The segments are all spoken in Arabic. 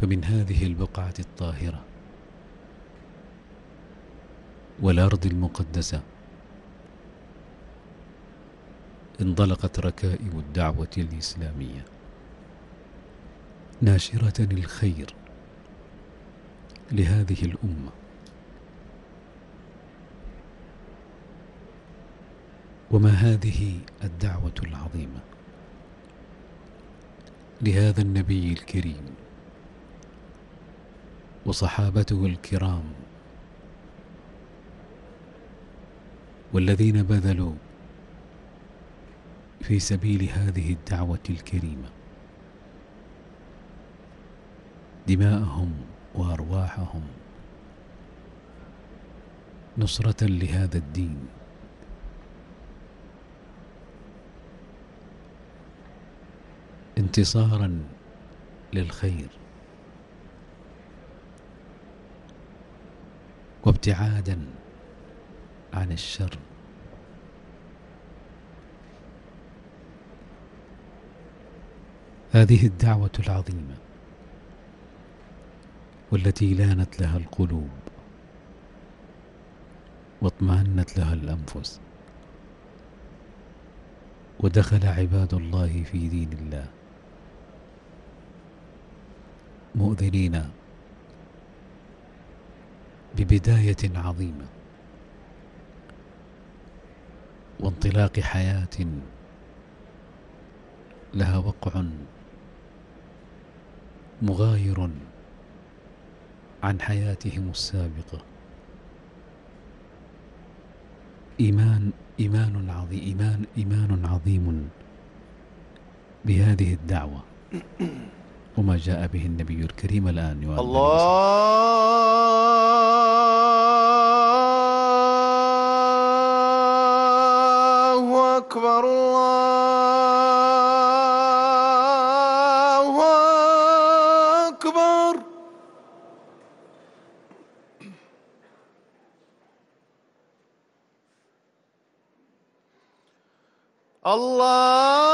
فمن هذه البقعة الطاهرة والأرض المقدسة انطلقت ركائب الدعوة الإسلامية. ناشرة الخير لهذه الأمة. وما هذه الدعوة العظيمة لهذا النبي الكريم وصحابته الكرام والذين بذلوا في سبيل هذه الدعوة الكريمة. دماءهم وأرواحهم نصرة لهذا الدين. انتصارا للخير. وابتعادا عن الشر. هذه الدعوة العظيمة والتي لانت لها القلوب واطمأنت لها الأنفس ودخل عباد الله في دين الله. مؤذنين ببداية عظيمة. وانطلاق حياة لها وقع مغاير عن حياتهم السابقة. إيمان إيمان عظيم إيمان إيمان عظيم بهذه الدعوة. وما جاء به النبي الكريم الآن الله! أكبر الله أكبر. الله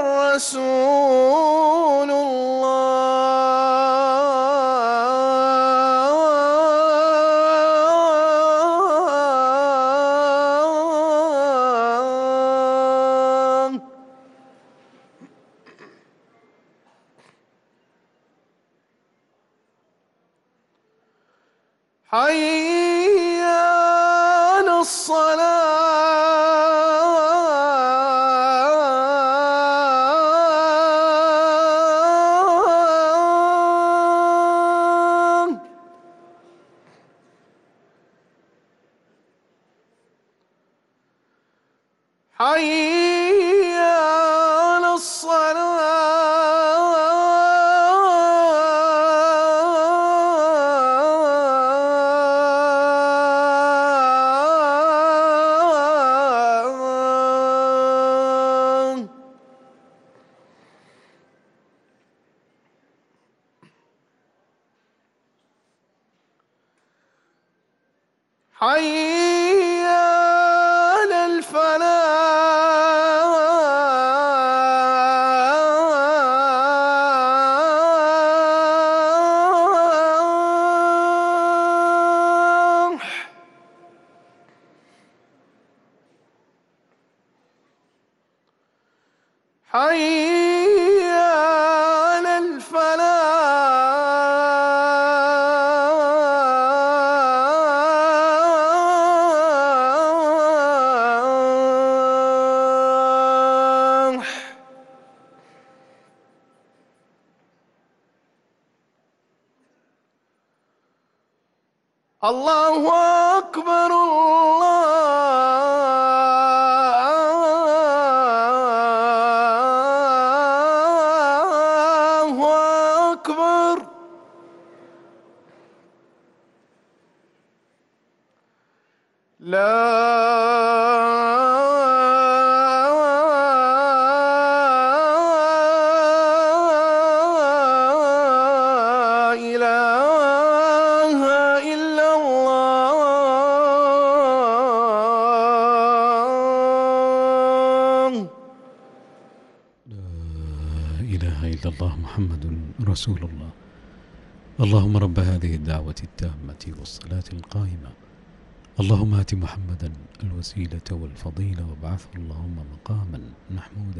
رسول الله. حي على الصلاة حي على الصلاة. حي حي على الفلاح. الله أكبر لا إله إلا الله. محمد رسول الله. اللهم رب هذه الدعوة التامة والصلاة القائمة. اللهم آت محمدا الوسيلة والفضيلة وابعثه اللهم مقاما محمودا